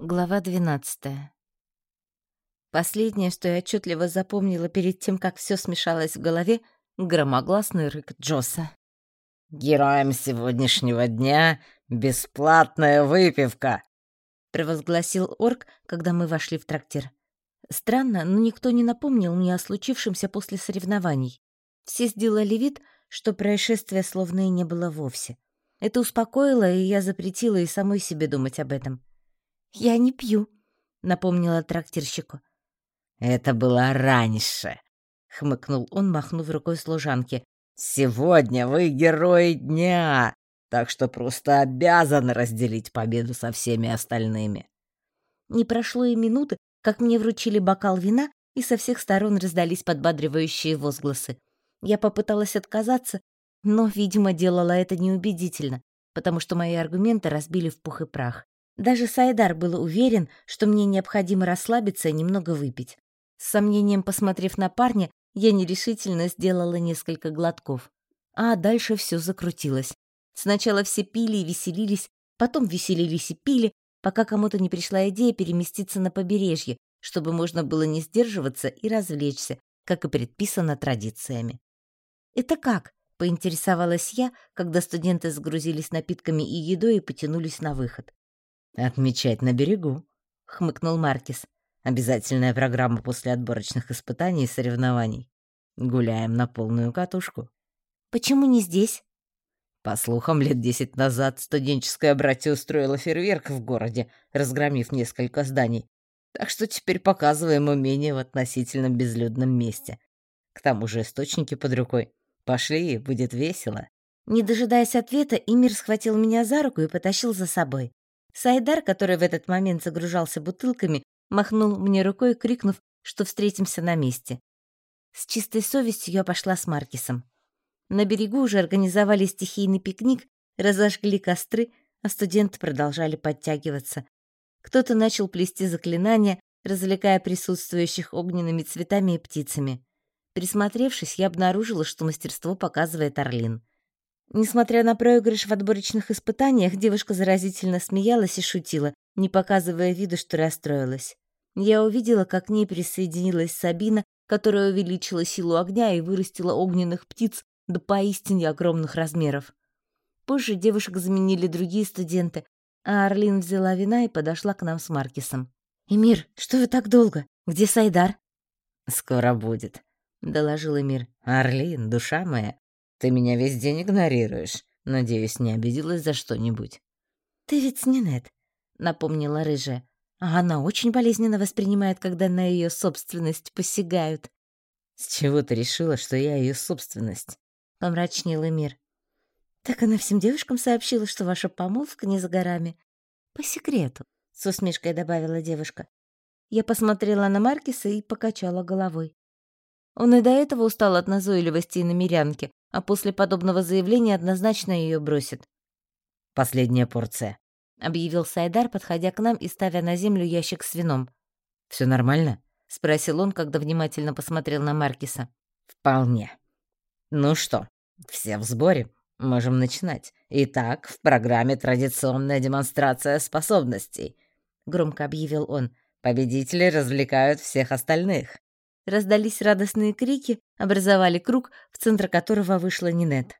Глава 12. Последнее, что я отчетливо запомнила перед тем, как все смешалось в голове, громогласный рык Джоса. «Героям сегодняшнего дня бесплатная выпивка!» — провозгласил орк, когда мы вошли в трактир. Странно, но никто не напомнил мне о случившемся после соревнований. Все сделали вид, что происшествия словно и не было вовсе. Это успокоило, и я запретила и самой себе думать об этом. «Я не пью», — напомнила трактирщику. «Это было раньше», — хмыкнул он, махнув рукой служанке. «Сегодня вы герои дня, так что просто обязаны разделить победу со всеми остальными». Не прошло и минуты, как мне вручили бокал вина, и со всех сторон раздались подбадривающие возгласы. Я попыталась отказаться, но, видимо, делала это неубедительно, потому что мои аргументы разбили в пух и прах. Даже Сайдар был уверен, что мне необходимо расслабиться и немного выпить. С сомнением посмотрев на парня, я нерешительно сделала несколько глотков. А дальше все закрутилось. Сначала все пили и веселились, потом веселились и пили, пока кому-то не пришла идея переместиться на побережье, чтобы можно было не сдерживаться и развлечься, как и предписано традициями. «Это как?» — поинтересовалась я, когда студенты загрузились напитками и едой и потянулись на выход. «Отмечать на берегу», — хмыкнул Маркис. «Обязательная программа после отборочных испытаний и соревнований. Гуляем на полную катушку». «Почему не здесь?» По слухам, лет десять назад студенческое братье устроило фейерверк в городе, разгромив несколько зданий. Так что теперь показываем умение в относительно безлюдном месте. К тому же источники под рукой. Пошли, будет весело. Не дожидаясь ответа, Имир схватил меня за руку и потащил за собой. Сайдар, который в этот момент загружался бутылками, махнул мне рукой, крикнув, что встретимся на месте. С чистой совестью я пошла с Маркисом. На берегу уже организовали стихийный пикник, разожгли костры, а студенты продолжали подтягиваться. Кто-то начал плести заклинания, развлекая присутствующих огненными цветами и птицами. Присмотревшись, я обнаружила, что мастерство показывает Орлин. Несмотря на проигрыш в отборочных испытаниях, девушка заразительно смеялась и шутила, не показывая виду, что расстроилась. Я увидела, как к ней присоединилась Сабина, которая увеличила силу огня и вырастила огненных птиц до поистине огромных размеров. Позже девушек заменили другие студенты, а Арлин взяла вина и подошла к нам с Маркисом. «Эмир, что вы так долго? Где Сайдар?» «Скоро будет», — доложил Эмир. «Арлин, душа моя, ты меня весь день игнорируешь. Надеюсь, не обиделась за что-нибудь. Ты ведь не Нет, напомнила рыжая. А она очень болезненно воспринимает, когда на ее собственность посягают. С чего ты решила, что я ее собственность? помрачнел мир. Так она всем девушкам сообщила, что ваша помолвка не за горами. По секрету, с усмешкой добавила девушка. Я посмотрела на Маркиса и покачала головой. Он и до этого устал от назойливости и намерянки, а после подобного заявления однозначно ее бросит. «Последняя порция», — объявил Сайдар, подходя к нам и ставя на землю ящик с вином. Все нормально?» — спросил он, когда внимательно посмотрел на Маркиса. «Вполне. Ну что, все в сборе? Можем начинать. Итак, в программе традиционная демонстрация способностей», — громко объявил он. «Победители развлекают всех остальных». Раздались радостные крики, образовали круг, в центр которого вышла Нинет.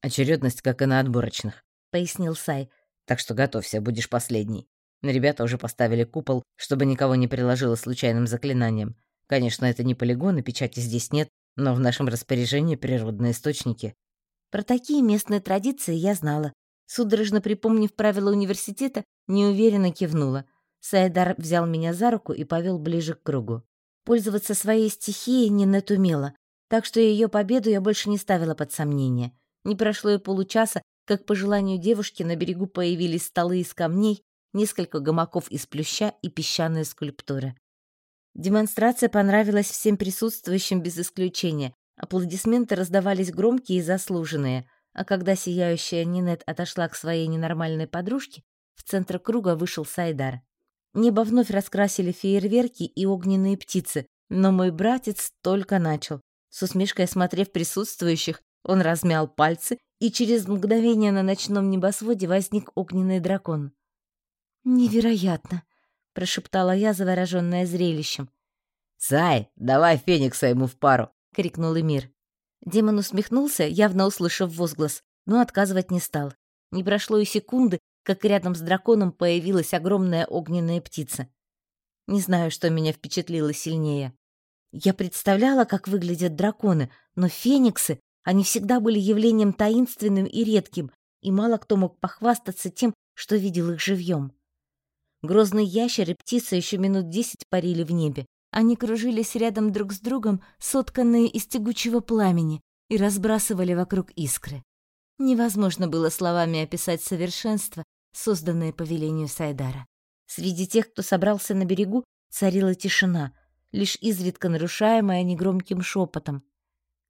«Очередность, как и на отборочных», — пояснил Сай. «Так что готовься, будешь последний. Ребята уже поставили купол, чтобы никого не приложило случайным заклинанием. Конечно, это не полигон, и печати здесь нет, но в нашем распоряжении природные источники». Про такие местные традиции я знала. Судорожно припомнив правила университета, неуверенно кивнула. Сайдар взял меня за руку и повел ближе к кругу. Пользоваться своей стихией Нинет умела, так что ее победу я больше не ставила под сомнение. Не прошло и получаса, как по желанию девушки на берегу появились столы из камней, несколько гамаков из плюща и песчаные скульптуры. Демонстрация понравилась всем присутствующим без исключения. Аплодисменты раздавались громкие и заслуженные, а когда сияющая Нинет отошла к своей ненормальной подружке, в центр круга вышел Сайдар. Небо вновь раскрасили фейерверки и огненные птицы, но мой братец только начал. С усмешкой осмотрев присутствующих, он размял пальцы, и через мгновение на ночном небосводе возник огненный дракон. «Невероятно!» — прошептала я, завороженная зрелищем. «Сай, давай Феникса ему в пару!» — крикнул Эмир. Демон усмехнулся, явно услышав возглас, но отказывать не стал. Не прошло и секунды, как рядом с драконом появилась огромная огненная птица. Не знаю, что меня впечатлило сильнее. Я представляла, как выглядят драконы, но фениксы, они всегда были явлением таинственным и редким, и мало кто мог похвастаться тем, что видел их живьем. Грозные ящеры и птицы еще минут десять парили в небе. Они кружились рядом друг с другом, сотканные из тягучего пламени, и разбрасывали вокруг искры. Невозможно было словами описать совершенство, созданное по велению Сайдара. Среди тех, кто собрался на берегу, царила тишина, лишь изредка нарушаемая негромким шепотом.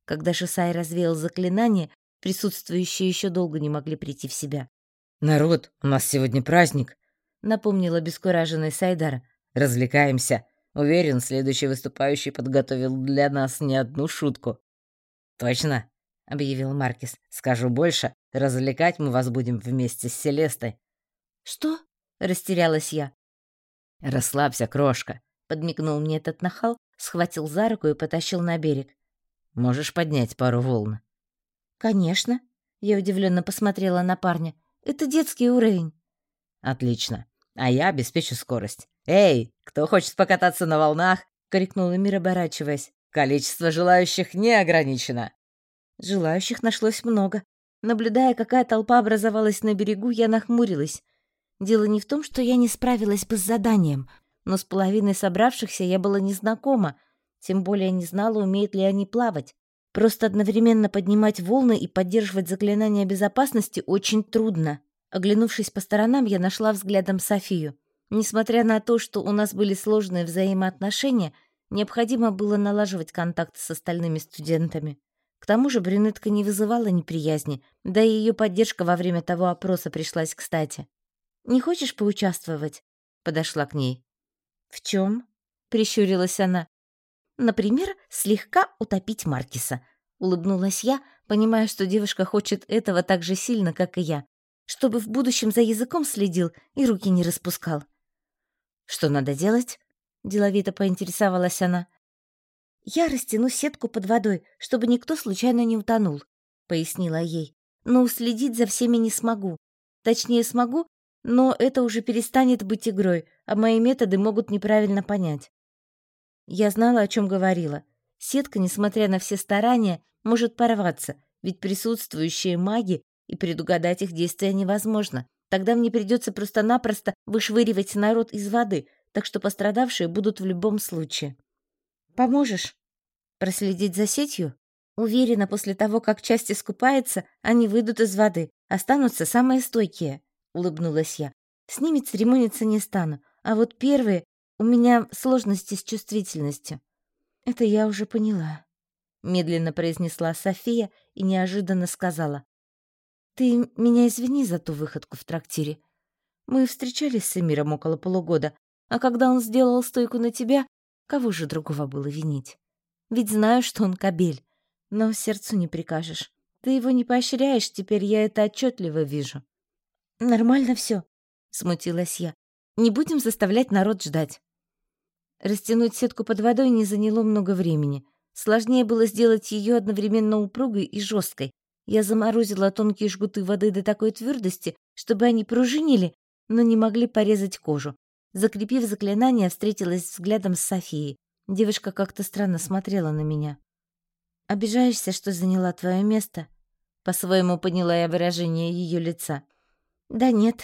Когда же Сай развеял заклинание, присутствующие еще долго не могли прийти в себя. «Народ, у нас сегодня праздник», — напомнил обескураженный Сайдар. «Развлекаемся. Уверен, следующий выступающий подготовил для нас не одну шутку». «Точно?» Объявил Маркис. Скажу больше, развлекать мы вас будем вместе с Селестой. Что? растерялась я. Расслабься, крошка, подмигнул мне этот нахал, схватил за руку и потащил на берег. Можешь поднять пару волн. Конечно, я удивленно посмотрела на парня. Это детский уровень. Отлично. А я обеспечу скорость. Эй, кто хочет покататься на волнах? крикнул Эмир, оборачиваясь. Количество желающих не ограничено. Желающих нашлось много. Наблюдая, какая толпа образовалась на берегу, я нахмурилась. Дело не в том, что я не справилась бы с заданием, но с половиной собравшихся я была незнакома, тем более не знала, умеют ли они плавать. Просто одновременно поднимать волны и поддерживать заклинания безопасности очень трудно. Оглянувшись по сторонам, я нашла взглядом Софию. Несмотря на то, что у нас были сложные взаимоотношения, необходимо было налаживать контакт с остальными студентами. К тому же брюнетка не вызывала неприязни, да и ее поддержка во время того опроса пришлась кстати. «Не хочешь поучаствовать?» — подошла к ней. «В чем?» — прищурилась она. «Например, слегка утопить Маркиса», — улыбнулась я, понимая, что девушка хочет этого так же сильно, как и я, чтобы в будущем за языком следил и руки не распускал. «Что надо делать?» — деловито поинтересовалась она. «Я растяну сетку под водой, чтобы никто случайно не утонул», — пояснила ей. «Но уследить за всеми не смогу. Точнее, смогу, но это уже перестанет быть игрой, а мои методы могут неправильно понять». Я знала, о чем говорила. Сетка, несмотря на все старания, может порваться, ведь присутствующие маги, и предугадать их действия невозможно. Тогда мне придется просто-напросто вышвыривать народ из воды, так что пострадавшие будут в любом случае. Поможешь? Проследить за сетью? Уверена, после того, как часть искупается, они выйдут из воды, останутся самые стойкие, улыбнулась я. С ними церемониться не стану, а вот первые у меня сложности с чувствительностью. Это я уже поняла, медленно произнесла София и неожиданно сказала: Ты меня извини за ту выходку в трактире. Мы встречались с Эмиром около полугода, а когда он сделал стойку на тебя, Кого же другого было винить? Ведь знаю, что он кобель, но сердцу не прикажешь. Ты его не поощряешь, теперь я это отчетливо вижу. Нормально все, смутилась я. Не будем заставлять народ ждать. Растянуть сетку под водой не заняло много времени. Сложнее было сделать ее одновременно упругой и жесткой. Я заморозила тонкие жгуты воды до такой твердости, чтобы они пружинили, но не могли порезать кожу. Закрепив заклинание, встретилась взглядом с Софией. Девушка как-то странно смотрела на меня. «Обижаешься, что заняла твое место?» По-своему поняла я выражение ее лица. «Да нет,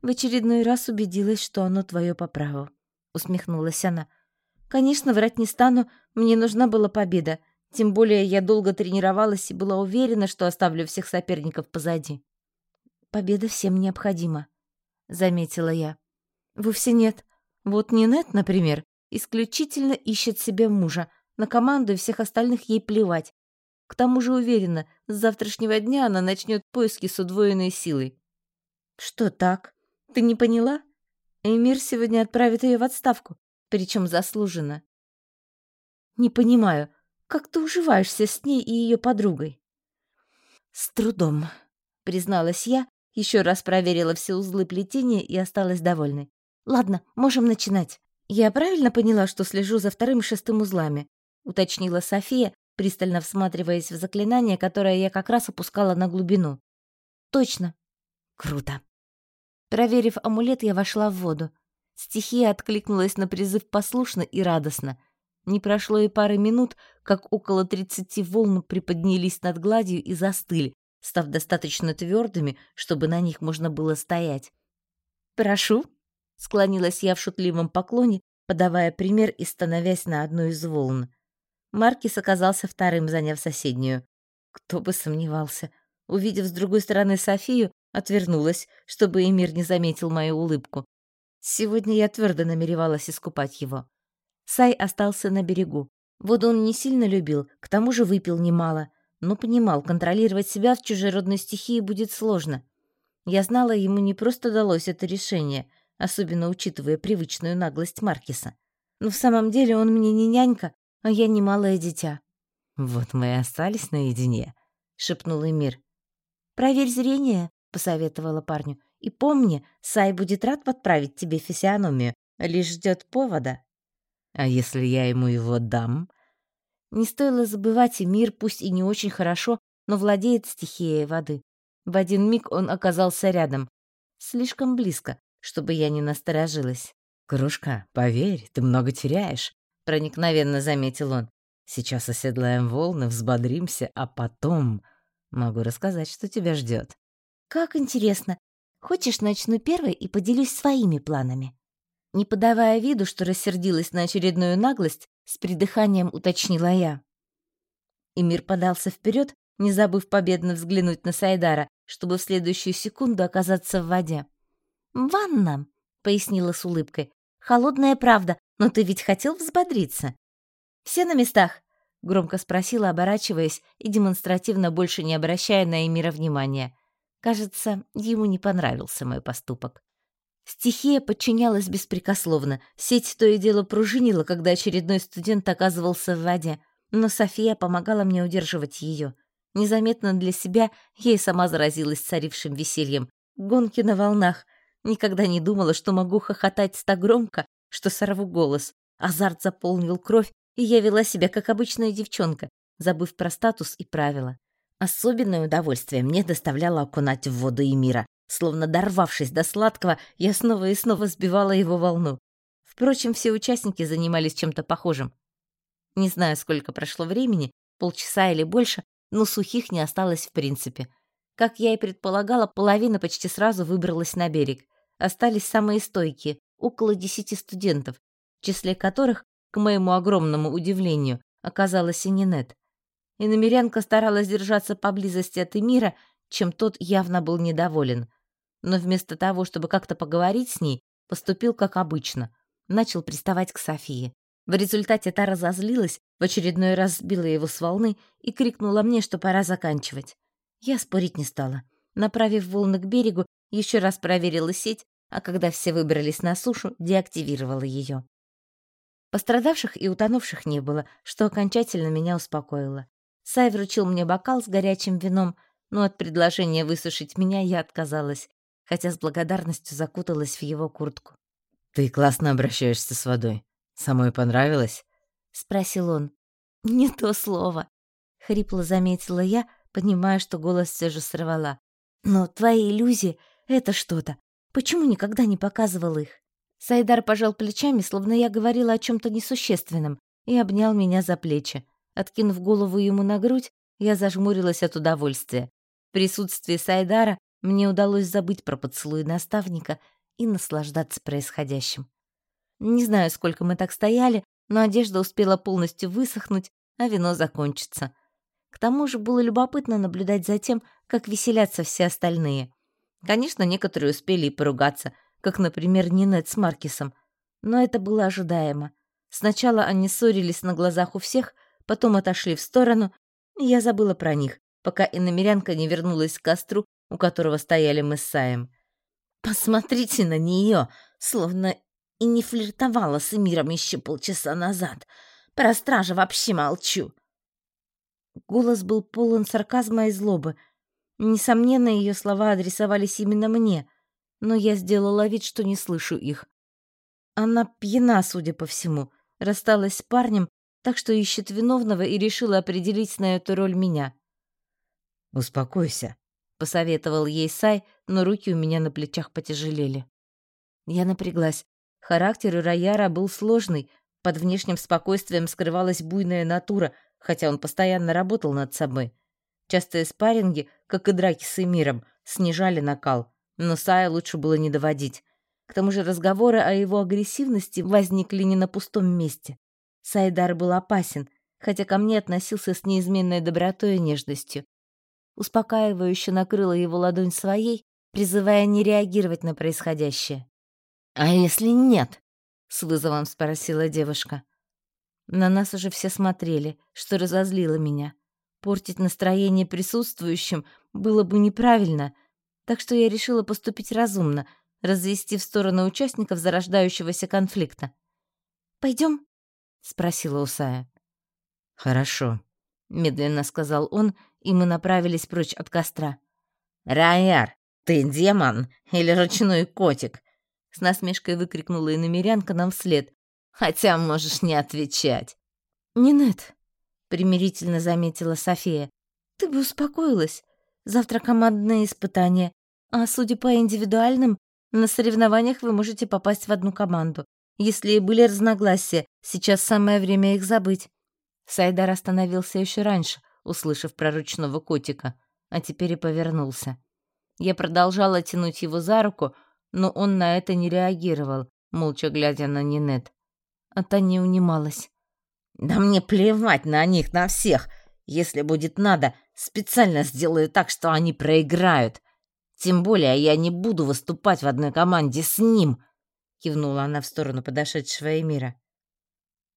в очередной раз убедилась, что оно твое по праву», — усмехнулась она. «Конечно, врать не стану, мне нужна была победа, тем более я долго тренировалась и была уверена, что оставлю всех соперников позади». «Победа всем необходима», — заметила я. Вовсе нет. Вот Нинет, например, исключительно ищет себе мужа. На команду и всех остальных ей плевать. К тому же уверена, с завтрашнего дня она начнет поиски с удвоенной силой. Что так? Ты не поняла? Эмир сегодня отправит ее в отставку, причем заслуженно. Не понимаю, как ты уживаешься с ней и ее подругой? С трудом, призналась я, еще раз проверила все узлы плетения и осталась довольной. «Ладно, можем начинать». «Я правильно поняла, что слежу за вторым и шестым узлами?» — уточнила София, пристально всматриваясь в заклинание, которое я как раз опускала на глубину. «Точно». «Круто». Проверив амулет, я вошла в воду. Стихия откликнулась на призыв послушно и радостно. Не прошло и пары минут, как около тридцати волн приподнялись над гладью и застыли, став достаточно твердыми, чтобы на них можно было стоять. «Прошу», — склонилась я в шутливом поклоне, подавая пример и становясь на одну из волн. Маркис оказался вторым, заняв соседнюю. Кто бы сомневался. Увидев с другой стороны Софию, отвернулась, чтобы Эмир не заметил мою улыбку. Сегодня я твердо намеревалась искупать его. Сай остался на берегу. Воду он не сильно любил, к тому же выпил немало, но понимал, контролировать себя в чужеродной стихии будет сложно. Я знала, ему не просто далось это решение, особенно учитывая привычную наглость Маркиса. Но в самом деле он мне не нянька, а я не малое дитя. «Вот мы и остались наедине», — шепнул Эмир. «Проверь зрение», — посоветовала парню. И помни, Сай будет рад подправить тебе физиономию, лишь ждет повода. А если я ему его дам? Не стоило забывать, и мир, пусть и не очень хорошо, но владеет стихией воды. В один миг он оказался рядом. Слишком близко, чтобы я не насторожилась. «Кружка, поверь, ты много теряешь», — проникновенно заметил он. «Сейчас оседлаем волны, взбодримся, а потом могу рассказать, что тебя ждет. «Как интересно. Хочешь, начну первой и поделюсь своими планами?» Не подавая виду, что рассердилась на очередную наглость, с придыханием уточнила я. Эмир подался вперед, не забыв победно взглянуть на Сайдара, чтобы в следующую секунду оказаться в воде. «Ванна», — пояснила с улыбкой. «Холодная правда, но ты ведь хотел взбодриться». «Все на местах?» — громко спросила, оборачиваясь и демонстративно больше не обращая на Эмира внимания. Кажется, ему не понравился мой поступок. Стихия подчинялась беспрекословно. Сеть то и дело пружинила, когда очередной студент оказывался в воде, но София помогала мне удерживать ее. Незаметно для себя и сама заразилась царившим весельем. Гонки на волнах. Никогда не думала, что могу хохотать так громко, что сорву голос. Азарт заполнил кровь, и я вела себя как обычная девчонка, забыв про статус и правила. Особенное удовольствие мне доставляло окунать в воду Эмира. Словно дорвавшись до сладкого, я снова и снова сбивала его волну. Впрочем, все участники занимались чем-то похожим. Не знаю, сколько прошло времени, полчаса или больше, но сухих не осталось в принципе. Как я и предполагала, половина почти сразу выбралась на берег. Остались самые стойкие, около десяти студентов, в числе которых, к моему огромному удивлению, оказалась и Нинет и намерянка старалась держаться поблизости от Эмира, чем тот явно был недоволен. Но вместо того, чтобы как-то поговорить с ней, поступил как обычно. Начал приставать к Софии. В результате та разозлилась, в очередной раз сбила его с волны и крикнула мне, что пора заканчивать. Я спорить не стала. Направив волны к берегу, еще раз проверила сеть, а когда все выбрались на сушу, деактивировала ее. Пострадавших и утонувших не было, что окончательно меня успокоило. Сай вручил мне бокал с горячим вином, но от предложения высушить меня я отказалась, хотя с благодарностью закуталась в его куртку. «Ты классно обращаешься с водой. Самой понравилось?» — спросил он. «Не то слово», — хрипло заметила я, понимая, что голос все же сорвала. «Но твои иллюзии — это что-то. Почему никогда не показывал их?» Сайдар пожал плечами, словно я говорила о чем то несущественном, и обнял меня за плечи. Откинув голову ему на грудь, я зажмурилась от удовольствия. В присутствии Сайдара мне удалось забыть про поцелуй наставника и наслаждаться происходящим. Не знаю, сколько мы так стояли, но одежда успела полностью высохнуть, а вино закончится. К тому же было любопытно наблюдать за тем, как веселятся все остальные. Конечно, некоторые успели и поругаться, как, например, Нинет с Маркисом, но это было ожидаемо. Сначала они ссорились на глазах у всех, потом отошли в сторону, и я забыла про них, пока иномерянка не вернулась к костру, у которого стояли мы с Саем. «Посмотрите на нее, словно и не флиртовала с Эмиром еще полчаса назад. Про стража вообще молчу». Голос был полон сарказма и злобы. Несомненно, ее слова адресовались именно мне, но я сделала вид, что не слышу их. Она пьяна, судя по всему, рассталась с парнем, так что ищет виновного и решила определить на эту роль меня. «Успокойся», — посоветовал ей Сай, но руки у меня на плечах потяжелели. Я напряглась. Характер у Рояра был сложный, под внешним спокойствием скрывалась буйная натура, хотя он постоянно работал над собой. Частые спарринги, как и драки с Эмиром, снижали накал, но Сая лучше было не доводить. К тому же разговоры о его агрессивности возникли не на пустом месте. Сайдар был опасен, хотя ко мне относился с неизменной добротой и нежностью. Успокаивающе накрыла его ладонь своей, призывая не реагировать на происходящее. «А если нет?» — с вызовом спросила девушка. На нас уже все смотрели, что разозлило меня. Портить настроение присутствующим было бы неправильно, так что я решила поступить разумно, развести в сторону участников зарождающегося конфликта. «Пойдем?» — спросила Усая. «Хорошо», — медленно сказал он, и мы направились прочь от костра. «Раяр, ты демон или ручной котик?» С насмешкой выкрикнула иномерянка нам вслед. «Хотя можешь не отвечать». «Нинет», — примирительно заметила София, — «ты бы успокоилась. Завтра командное испытание, а судя по индивидуальным, на соревнованиях вы можете попасть в одну команду. Если и были разногласия, сейчас самое время их забыть». Сайдар остановился еще раньше, услышав про ручного котика, а теперь и повернулся. Я продолжала тянуть его за руку, но он на это не реагировал, молча глядя на Нинет. А та не унималась. «Да мне плевать на них, на всех. Если будет надо, специально сделаю так, что они проиграют. Тем более я не буду выступать в одной команде с ним», — кивнула она в сторону подошедшего Эмира.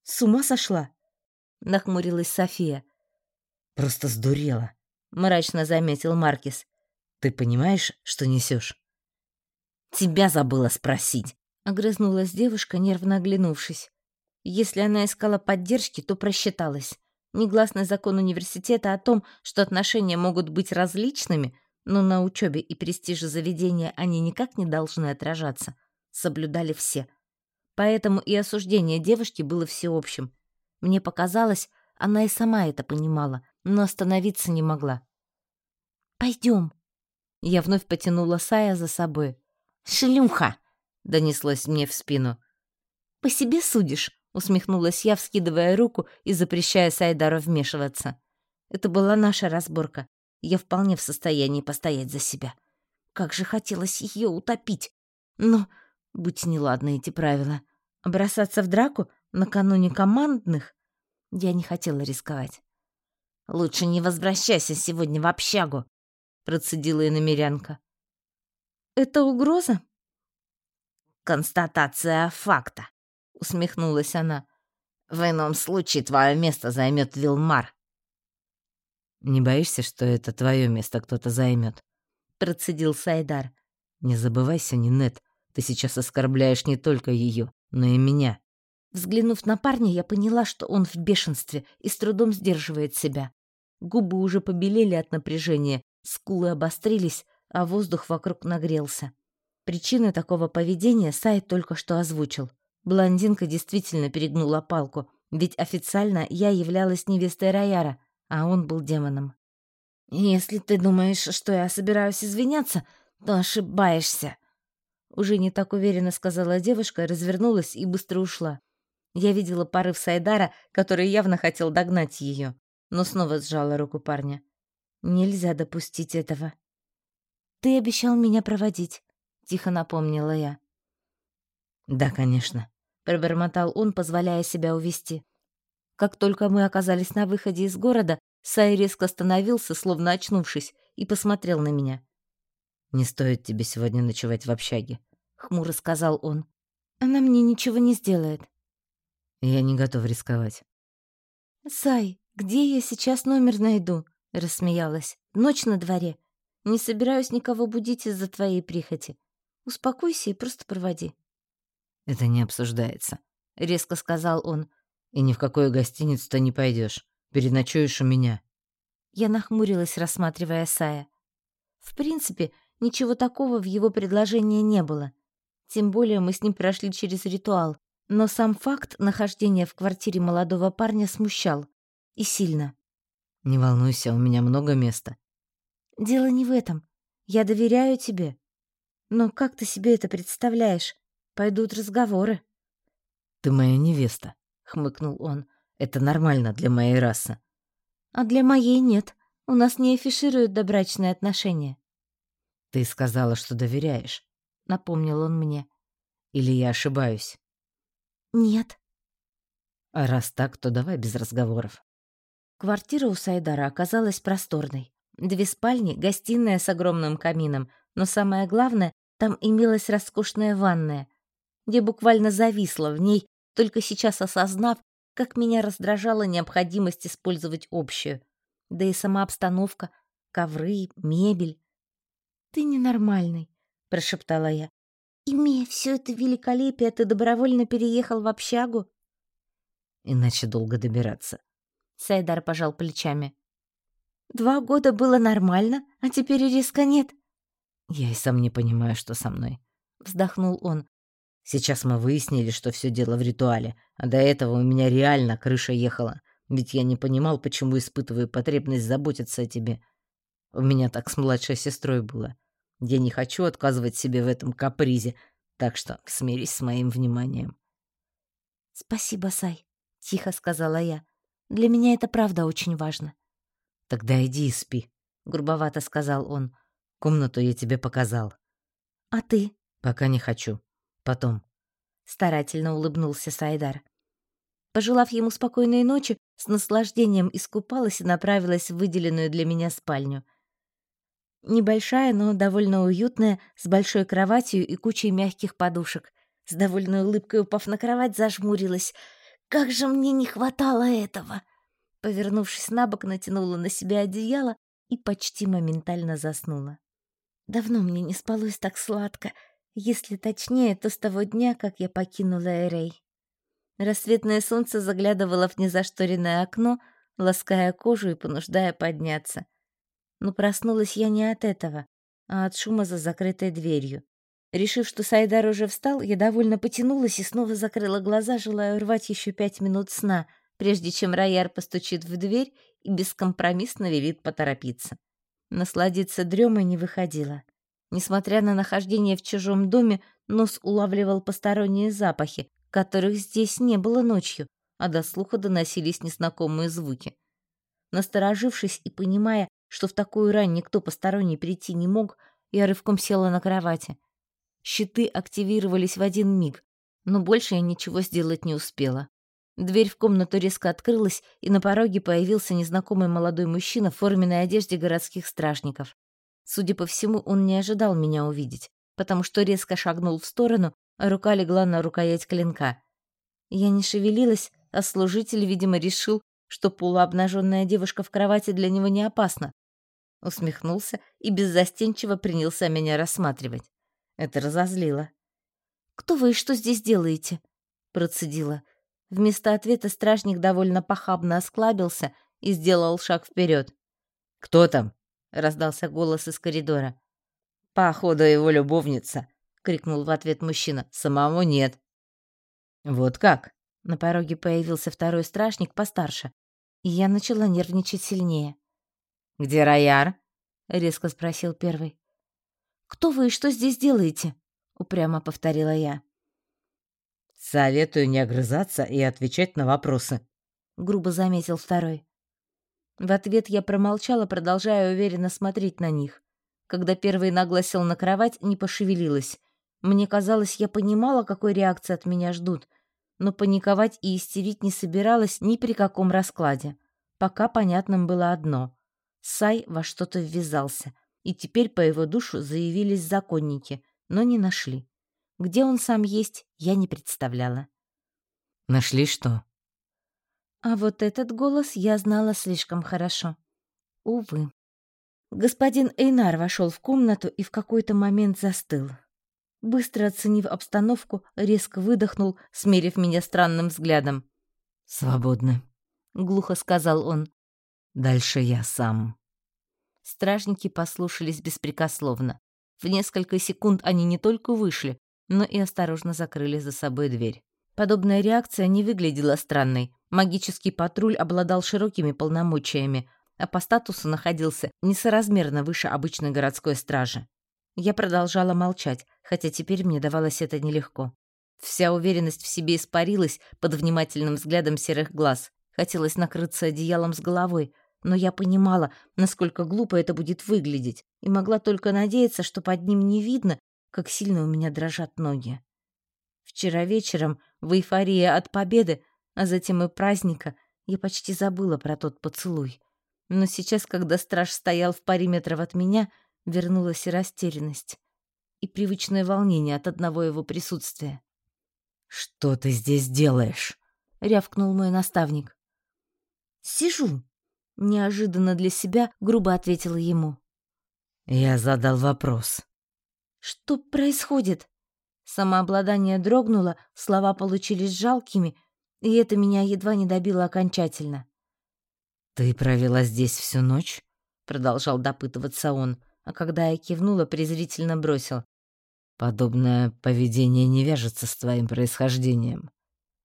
«С ума сошла?» — нахмурилась София. «Просто сдурела», — мрачно заметил Маркис. «Ты понимаешь, что несешь? «Тебя забыла спросить», — огрызнулась девушка, нервно оглянувшись. Если она искала поддержки, то просчиталась. Негласный закон университета о том, что отношения могут быть различными, но на учебе и престиже заведения они никак не должны отражаться, соблюдали все. Поэтому и осуждение девушки было всеобщим. Мне показалось, она и сама это понимала, но остановиться не могла. «Пойдем». Я вновь потянула Сая за собой. «Шлюха!» — донеслось мне в спину. «По себе судишь?» — усмехнулась я, вскидывая руку и запрещая Сайдару вмешиваться. Это была наша разборка. Я вполне в состоянии постоять за себя. Как же хотелось ее утопить. Но, будь неладны эти правила. Бросаться в драку накануне командных я не хотела рисковать. «Лучше не возвращайся сегодня в общагу», — процедила иномерянка. «Это угроза?» «Констатация факта», — усмехнулась она. «В ином случае твое место займет Вилмар». «Не боишься, что это твое место кто-то займет?» — процедил Сайдар. «Не забывайся, Нинет, ты сейчас оскорбляешь не только ее, но и меня». Взглянув на парня, я поняла, что он в бешенстве и с трудом сдерживает себя. Губы уже побелели от напряжения, скулы обострились, а воздух вокруг нагрелся. Причину такого поведения Сайт только что озвучил. Блондинка действительно перегнула палку, ведь официально я являлась невестой Рояра, а он был демоном. «Если ты думаешь, что я собираюсь извиняться, то ошибаешься», уже не так уверенно сказала девушка, развернулась и быстро ушла. Я видела порыв Сайдара, который явно хотел догнать ее, но снова сжала руку парня. Нельзя допустить этого. «Ты обещал меня проводить», — тихо напомнила я. «Да, конечно», — пробормотал он, позволяя себя увести. Как только мы оказались на выходе из города, Сай резко остановился, словно очнувшись, и посмотрел на меня. «Не стоит тебе сегодня ночевать в общаге», — хмуро сказал он. «Она мне ничего не сделает». «Я не готов рисковать». «Сай, где я сейчас номер найду?» — рассмеялась. «Ночь на дворе. Не собираюсь никого будить из-за твоей прихоти. Успокойся и просто проводи». «Это не обсуждается», — резко сказал он. «И ни в какую гостиницу ты не пойдешь. Переночуешь у меня». Я нахмурилась, рассматривая Сая. В принципе, ничего такого в его предложении не было. Тем более мы с ним прошли через ритуал. Но сам факт нахождения в квартире молодого парня смущал. И сильно. «Не волнуйся, у меня много места». «Дело не в этом. Я доверяю тебе. Но как ты себе это представляешь? Пойдут разговоры». «Ты моя невеста», — хмыкнул он. «Это нормально для моей расы». «А для моей нет. У нас не афишируют добрачные отношения». «Ты сказала, что доверяешь», — напомнил он мне. «Или я ошибаюсь?» «Нет». «А раз так, то давай без разговоров». Квартира у Сайдара оказалась просторной. Две спальни, гостиная с огромным камином, но самое главное, там имелась роскошная ванная. Я буквально зависла в ней, только сейчас осознав, как меня раздражала необходимость использовать общую. Да и сама обстановка, ковры, мебель. «Ты ненормальный», — прошептала я. «Имея все это великолепие, ты добровольно переехал в общагу?» «Иначе долго добираться». Сайдар пожал плечами. «Два года было нормально, а теперь риска нет». «Я и сам не понимаю, что со мной», — вздохнул он. «Сейчас мы выяснили, что все дело в ритуале, а до этого у меня реально крыша ехала, ведь я не понимал, почему испытываю потребность заботиться о тебе. У меня так с младшей сестрой было. Я не хочу отказывать себе в этом капризе, так что смирись с моим вниманием». «Спасибо, Сай», — тихо сказала я. «Для меня это правда очень важно». «Тогда иди и спи», — грубовато сказал он. «Комнату я тебе показал». «А ты?» «Пока не хочу. Потом». Старательно улыбнулся Сайдар. Пожелав ему спокойной ночи, с наслаждением искупалась и направилась в выделенную для меня спальню — Небольшая, но довольно уютная, с большой кроватью и кучей мягких подушек. С довольной улыбкой упав на кровать, зажмурилась. «Как же мне не хватало этого!» Повернувшись на бок, натянула на себя одеяло и почти моментально заснула. Давно мне не спалось так сладко, если точнее, то с того дня, как я покинула Эрей. Рассветное солнце заглядывало в незашторенное окно, лаская кожу и понуждая подняться. Но проснулась я не от этого, а от шума за закрытой дверью. Решив, что Сайдар уже встал, я довольно потянулась и снова закрыла глаза, желая урвать еще пять минут сна, прежде чем Рояр постучит в дверь и бескомпромиссно велит поторопиться. Насладиться дремой не выходило. Несмотря на нахождение в чужом доме, нос улавливал посторонние запахи, которых здесь не было ночью, а до слуха доносились незнакомые звуки. Насторожившись и понимая, что в такую рань никто посторонний прийти не мог, я рывком села на кровати. Щиты активировались в один миг, но больше я ничего сделать не успела. Дверь в комнату резко открылась, и на пороге появился незнакомый молодой мужчина в форменной одежде городских стражников. Судя по всему, он не ожидал меня увидеть, потому что резко шагнул в сторону, а рука легла на рукоять клинка. Я не шевелилась, а служитель, видимо, решил, что полуобнаженная девушка в кровати для него не опасна. Усмехнулся и беззастенчиво принялся меня рассматривать. Это разозлило. «Кто вы и что здесь делаете?» Процедила. Вместо ответа стражник довольно похабно осклабился и сделал шаг вперед. «Кто там?» — раздался голос из коридора. «Походу, его любовница!» — крикнул в ответ мужчина. «Самому нет». «Вот как?» На пороге появился второй стражник постарше, и я начала нервничать сильнее. «Где Рояр?» — резко спросил первый. «Кто вы и что здесь делаете?» — упрямо повторила я. «Советую не огрызаться и отвечать на вопросы», — грубо заметил второй. В ответ я промолчала, продолжая уверенно смотреть на них. Когда первый нагло сел на кровать, не пошевелилась. Мне казалось, я понимала, какой реакции от меня ждут, но паниковать и истерить не собиралась ни при каком раскладе. Пока понятным было одно. Сай во что-то ввязался, и теперь по его душу заявились законники, но не нашли. Где он сам есть, я не представляла. «Нашли что?» А вот этот голос я знала слишком хорошо. Увы. Господин Эйнар вошел в комнату и в какой-то момент застыл. Быстро оценив обстановку, резко выдохнул, смерив меня странным взглядом. «Свободны», — глухо сказал он. «Дальше я сам». Стражники послушались беспрекословно. В несколько секунд они не только вышли, но и осторожно закрыли за собой дверь. Подобная реакция не выглядела странной. Магический патруль обладал широкими полномочиями, а по статусу находился несоразмерно выше обычной городской стражи. Я продолжала молчать, хотя теперь мне давалось это нелегко. Вся уверенность в себе испарилась под внимательным взглядом серых глаз. Хотелось накрыться одеялом с головой, но я понимала, насколько глупо это будет выглядеть, и могла только надеяться, что под ним не видно, как сильно у меня дрожат ноги. Вчера вечером, в эйфории от победы, а затем и праздника, я почти забыла про тот поцелуй. Но сейчас, когда страж стоял в паре метров от меня, вернулась и растерянность, и привычное волнение от одного его присутствия. «Что ты здесь делаешь?» — рявкнул мой наставник. «Сижу», — неожиданно для себя грубо ответила ему. «Я задал вопрос». «Что происходит?» Самообладание дрогнуло, слова получились жалкими, и это меня едва не добило окончательно. «Ты провела здесь всю ночь?» — продолжал допытываться он, а когда я кивнула, презрительно бросил. «Подобное поведение не вяжется с твоим происхождением».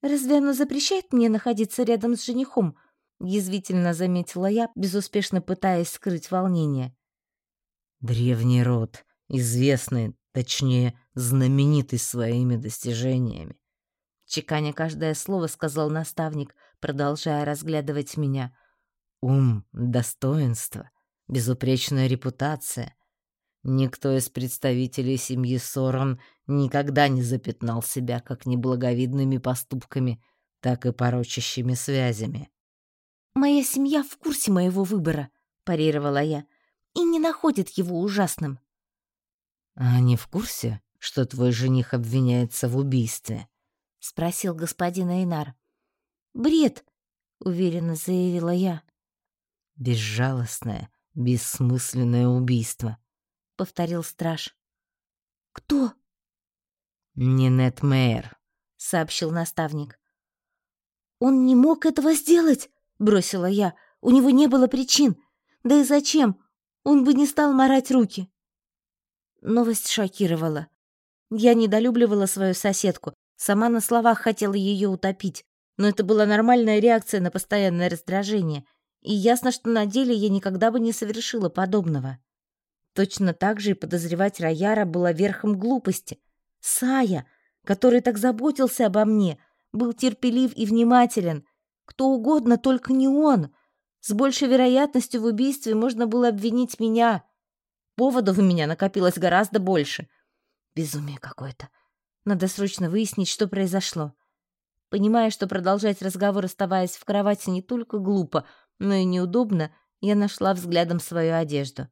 «Разве оно запрещает мне находиться рядом с женихом?» — язвительно заметила я, безуспешно пытаясь скрыть волнение. «Древний род, известный, точнее, знаменитый своими достижениями». Чеканя каждое слово, сказал наставник, продолжая разглядывать меня. Ум, достоинство, безупречная репутация. Никто из представителей семьи Сорон никогда не запятнал себя как неблаговидными поступками, так и порочащими связями. «Моя семья в курсе моего выбора», — парировала я, — «и не находит его ужасным». «А они в курсе, что твой жених обвиняется в убийстве?» — спросил господин Эйнар. «Бред», — уверенно заявила я. «Безжалостное, бессмысленное убийство», — повторил страж. «Кто?» «Нинет Мэйр», — сообщил наставник. «Он не мог этого сделать!» — бросила я. «У него не было причин. Да и зачем? Он бы не стал морать руки». Новость шокировала. Я недолюбливала свою соседку, сама на словах хотела ее утопить, но это была нормальная реакция на постоянное раздражение — и ясно, что на деле я никогда бы не совершила подобного. Точно так же и подозревать Рояра было верхом глупости. Сая, который так заботился обо мне, был терпелив и внимателен. Кто угодно, только не он. С большей вероятностью в убийстве можно было обвинить меня. Поводов у меня накопилось гораздо больше. Безумие какое-то. Надо срочно выяснить, что произошло. Понимая, что продолжать разговор, оставаясь в кровати, не только глупо, но и неудобно, я нашла взглядом свою одежду.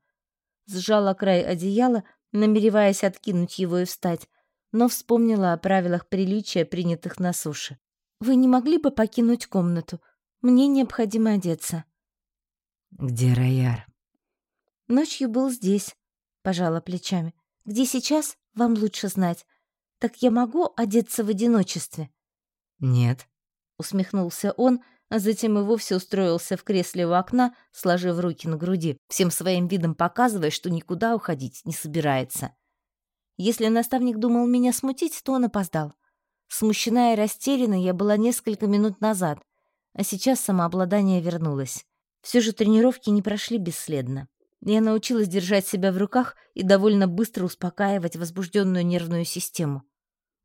Сжала край одеяла, намереваясь откинуть его и встать, но вспомнила о правилах приличия, принятых на суше. «Вы не могли бы покинуть комнату? Мне необходимо одеться». «Где Рояр?» «Ночью был здесь», — пожала плечами. «Где сейчас, вам лучше знать. Так я могу одеться в одиночестве?» «Нет», — усмехнулся он, — а затем и вовсе устроился в кресле у окна, сложив руки на груди, всем своим видом показывая, что никуда уходить не собирается. Если наставник думал меня смутить, то он опоздал. Смущенная и растерянная я была несколько минут назад, а сейчас самообладание вернулось. Все же тренировки не прошли бесследно. Я научилась держать себя в руках и довольно быстро успокаивать возбужденную нервную систему.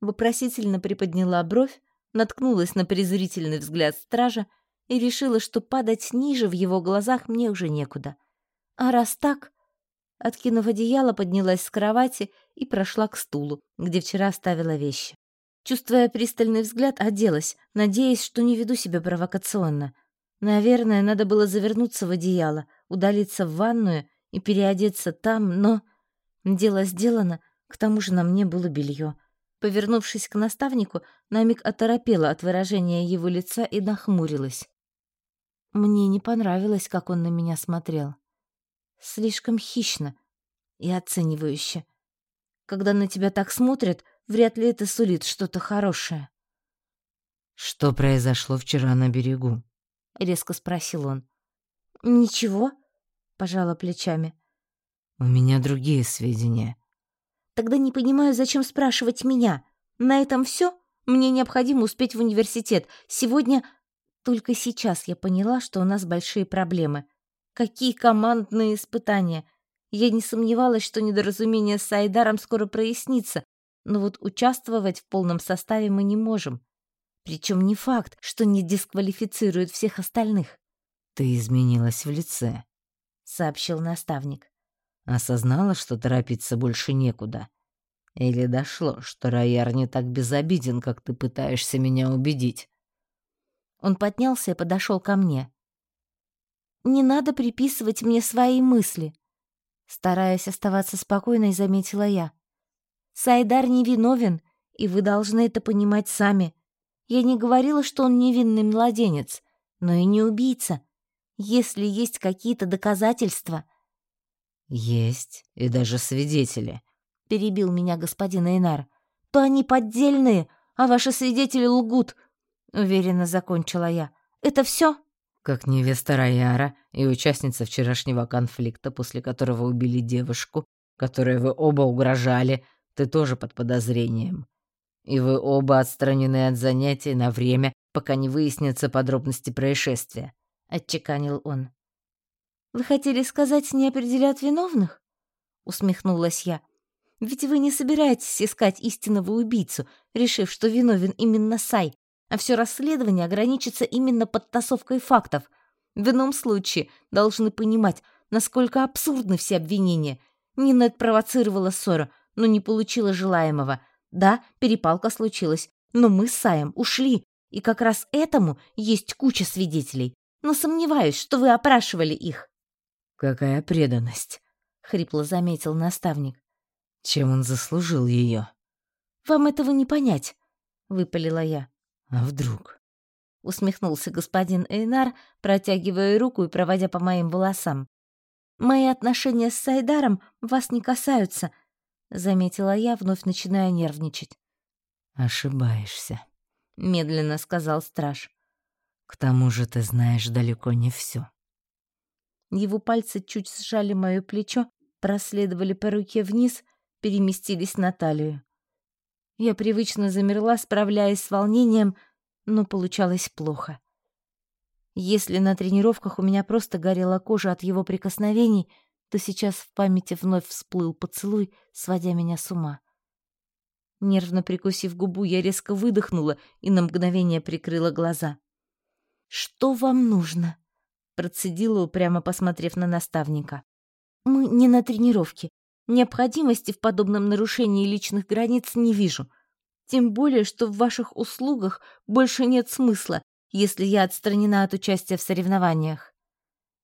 Вопросительно приподняла бровь, наткнулась на презрительный взгляд стража и решила, что падать ниже в его глазах мне уже некуда. А раз так... Откинув одеяло, поднялась с кровати и прошла к стулу, где вчера оставила вещи. Чувствуя пристальный взгляд, оделась, надеясь, что не веду себя провокационно. Наверное, надо было завернуться в одеяло, удалиться в ванную и переодеться там, но... Дело сделано, к тому же на мне было белье. Повернувшись к наставнику, на миг оторопела от выражения его лица и нахмурилась. Мне не понравилось, как он на меня смотрел. Слишком хищно и оценивающе. Когда на тебя так смотрят, вряд ли это сулит что-то хорошее. «Что произошло вчера на берегу?» — резко спросил он. «Ничего», пожала плечами. У меня другие сведения. Тогда не понимаю, зачем спрашивать меня. На этом все? Мне необходимо успеть в университет. Сегодня... Только сейчас я поняла, что у нас большие проблемы. Какие командные испытания. Я не сомневалась, что недоразумение с Айдаром скоро прояснится, но вот участвовать в полном составе мы не можем. Причем не факт, что не дисквалифицирует всех остальных. «Ты изменилась в лице», — сообщил наставник. «Осознала, что торопиться больше некуда. Или дошло, что Рояр не так безобиден, как ты пытаешься меня убедить?» Он поднялся и подошел ко мне. «Не надо приписывать мне свои мысли», — стараясь оставаться спокойной, заметила я. «Сайдар невиновен, и вы должны это понимать сами. Я не говорила, что он невинный младенец, но и не убийца. Если есть какие-то доказательства...» «Есть, и даже свидетели», — перебил меня господин Эйнар. «То они поддельные, а ваши свидетели лгут», — уверенно закончила я. «Это все?» «Как невеста Рояра и участница вчерашнего конфликта, после которого убили девушку, которой вы оба угрожали, ты тоже под подозрением. И вы оба отстранены от занятий на время, пока не выяснятся подробности происшествия», — отчеканил он. «Вы хотели сказать, не определят виновных?» — усмехнулась я. «Ведь вы не собираетесь искать истинного убийцу, решив, что виновен именно Сай, а все расследование ограничится именно подтасовкой фактов. В ином случае должны понимать, насколько абсурдны все обвинения. Нинет провоцировала ссору, но не получила желаемого. Да, перепалка случилась, но мы с Саем ушли, и как раз этому есть куча свидетелей. Но сомневаюсь, что вы опрашивали их. «Какая преданность!» — хрипло заметил наставник. «Чем он заслужил ее?» «Вам этого не понять», — выпалила я. «А вдруг?» — усмехнулся господин Эйнар, протягивая руку и проводя по моим волосам. «Мои отношения с Сайдаром вас не касаются», — заметила я, вновь начиная нервничать. «Ошибаешься», — медленно сказал страж. «К тому же ты знаешь далеко не все. Его пальцы чуть сжали моё плечо, проследовали по руке вниз, переместились на талию. Я привычно замерла, справляясь с волнением, но получалось плохо. Если на тренировках у меня просто горела кожа от его прикосновений, то сейчас в памяти вновь всплыл поцелуй, сводя меня с ума. Нервно прикусив губу, я резко выдохнула и на мгновение прикрыла глаза. «Что вам нужно?» процедила, упрямо посмотрев на наставника. Мы не на тренировке. Необходимости в подобном нарушении личных границ не вижу. Тем более, что в ваших услугах больше нет смысла, если я отстранена от участия в соревнованиях.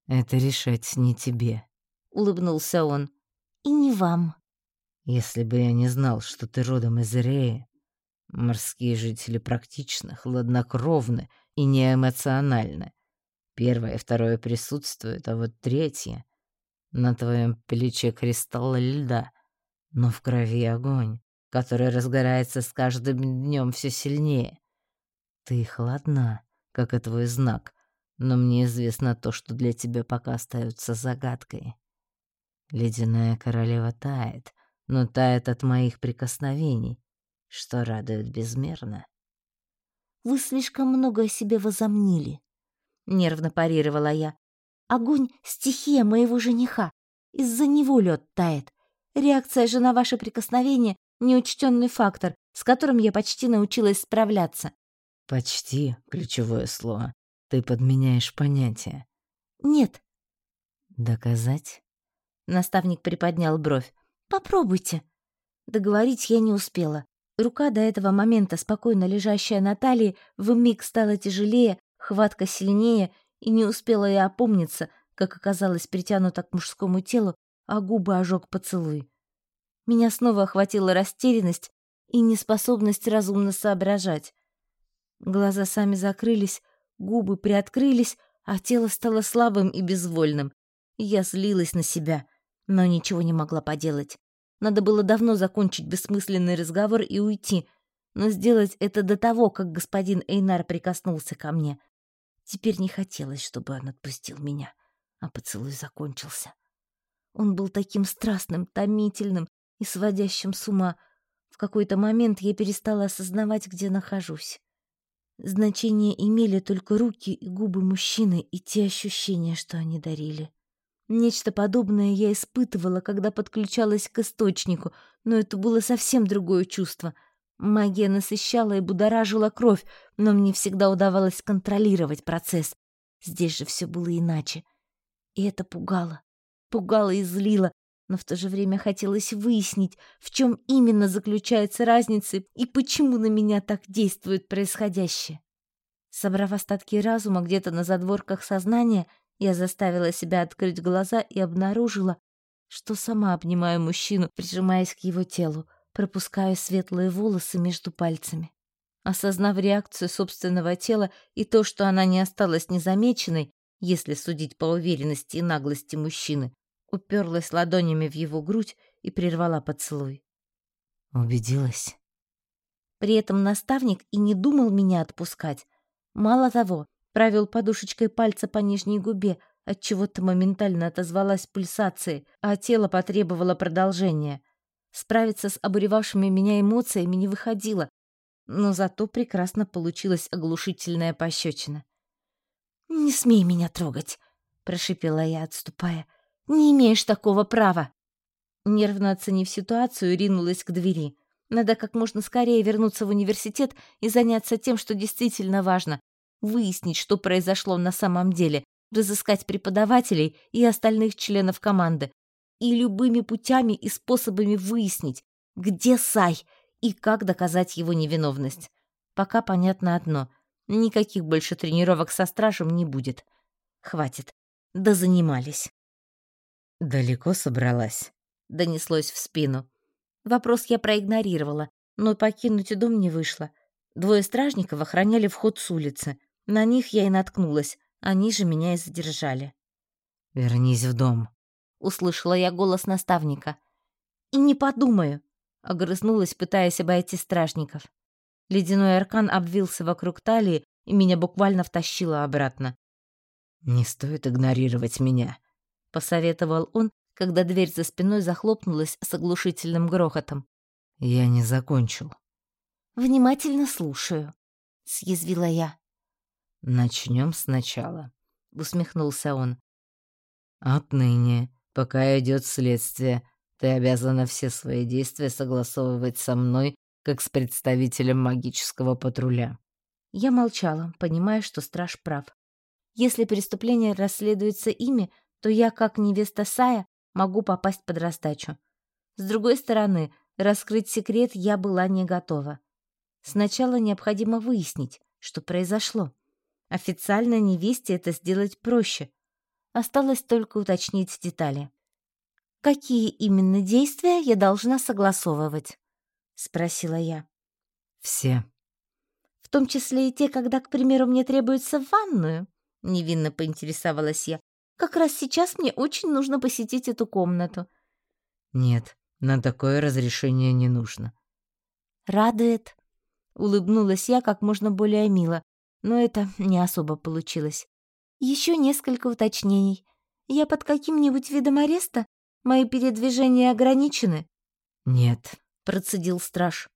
Это решать не тебе, улыбнулся он. И не вам. Если бы я не знал, что ты родом из Иреи, морские жители практично, хладнокровны и неэмоциональны. Первое и второе присутствуют, а вот третье... На твоем плече кристалл льда, но в крови огонь, который разгорается с каждым днем все сильнее. Ты холодна, как и твой знак, но мне известно то, что для тебя пока остается загадкой. Ледяная королева тает, но тает от моих прикосновений, что радует безмерно. Вы слишком много о себе возомнили, нервно парировала я. Огонь — стихия моего жениха. Из-за него лед тает. Реакция же на ваше прикосновение — неучтенный фактор, с которым я почти научилась справляться. «Почти» — ключевое слово. Ты подменяешь понятие. «Нет». «Доказать?» Наставник приподнял бровь. «Попробуйте». Договорить я не успела. Рука, до этого момента спокойно лежащая на талии, вмиг стала тяжелее, Хватка сильнее, и не успела я опомниться, как оказалось притянута к мужскому телу, а губы ожег поцелуй. Меня снова охватила растерянность и неспособность разумно соображать. Глаза сами закрылись, губы приоткрылись, а тело стало слабым и безвольным. Я злилась на себя, но ничего не могла поделать. Надо было давно закончить бессмысленный разговор и уйти, но сделать это до того, как господин Эйнар прикоснулся ко мне. Теперь не хотелось, чтобы он отпустил меня. а поцелуй закончился. Он был таким страстным, томительным и сводящим с ума. В какой-то момент я перестала осознавать, где нахожусь. Значение имели только руки и губы мужчины и те ощущения, что они дарили. Нечто подобное я испытывала, когда подключалась к источнику, но это было совсем другое чувство. Магия насыщала и будоражила кровь, но мне всегда удавалось контролировать процесс. Здесь же все было иначе. И это пугало. Пугало и злило, но в то же время хотелось выяснить, в чем именно заключается разница и почему на меня так действует происходящее. Собрав остатки разума где-то на задворках сознания, я заставила себя открыть глаза и обнаружила, что сама обнимаю мужчину, прижимаясь к его телу, пропуская светлые волосы между пальцами. Осознав реакцию собственного тела и то, что она не осталась незамеченной, если судить по уверенности и наглости мужчины, уперлась ладонями в его грудь и прервала поцелуй. Убедилась. При этом наставник и не думал меня отпускать. Мало того, провел подушечкой пальца по нижней губе, от чего-то моментально отозвалась пульсацией, а тело потребовало продолжения. Справиться с обуревавшими меня эмоциями не выходило, но зато прекрасно получилась оглушительная пощечина. «Не смей меня трогать», — прошипела я, отступая. «Не имеешь такого права». Нервно оценив ситуацию, ринулась к двери. Надо как можно скорее вернуться в университет и заняться тем, что действительно важно выяснить, что произошло на самом деле, разыскать преподавателей и остальных членов команды и любыми путями и способами выяснить, где Сай и как доказать его невиновность. Пока понятно одно — никаких больше тренировок со стражем не будет. Хватит. Да занимались. «Далеко собралась?» — донеслось в спину. Вопрос я проигнорировала, но покинуть дом не вышло. Двое стражников охраняли вход с улицы. На них я и наткнулась, они же меня и задержали. «Вернись в дом», — услышала я голос наставника. «И не подумаю», — огрызнулась, пытаясь обойти стражников. Ледяной аркан обвился вокруг талии и меня буквально втащило обратно. «Не стоит игнорировать меня», — посоветовал он, когда дверь за спиной захлопнулась с оглушительным грохотом. «Я не закончил». «Внимательно слушаю», — съязвила я. Начнем сначала, усмехнулся он. Отныне, пока идет следствие, ты обязана все свои действия согласовывать со мной, как с представителем магического патруля. Я молчала, понимая, что страж прав. Если преступление расследуется ими, то я, как невеста Сая, могу попасть под раздачу. С другой стороны, раскрыть секрет я была не готова. Сначала необходимо выяснить, что произошло. Официально невесте это сделать проще. Осталось только уточнить детали. «Какие именно действия я должна согласовывать?» — спросила я. «Все». «В том числе и те, когда, к примеру, мне требуется в ванную?» — невинно поинтересовалась я. «Как раз сейчас мне очень нужно посетить эту комнату». «Нет, на такое разрешение не нужно». «Радует», — улыбнулась я как можно более мило, но это не особо получилось. Еще несколько уточнений. Я под каким-нибудь видом ареста? Мои передвижения ограничены? Нет, процедил страж.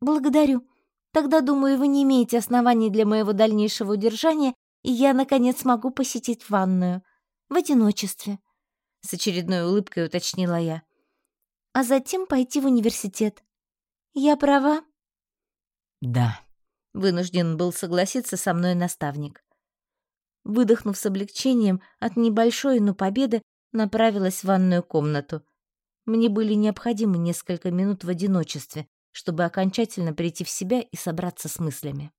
Благодарю. Тогда, думаю, вы не имеете оснований для моего дальнейшего удержания, и я, наконец, могу посетить ванную. В одиночестве. С очередной улыбкой уточнила я. А затем пойти в университет. Я права? Да. Вынужден был согласиться со мной наставник. Выдохнув с облегчением от небольшой, но победы, направилась в ванную комнату. Мне были необходимы несколько минут в одиночестве, чтобы окончательно прийти в себя и собраться с мыслями.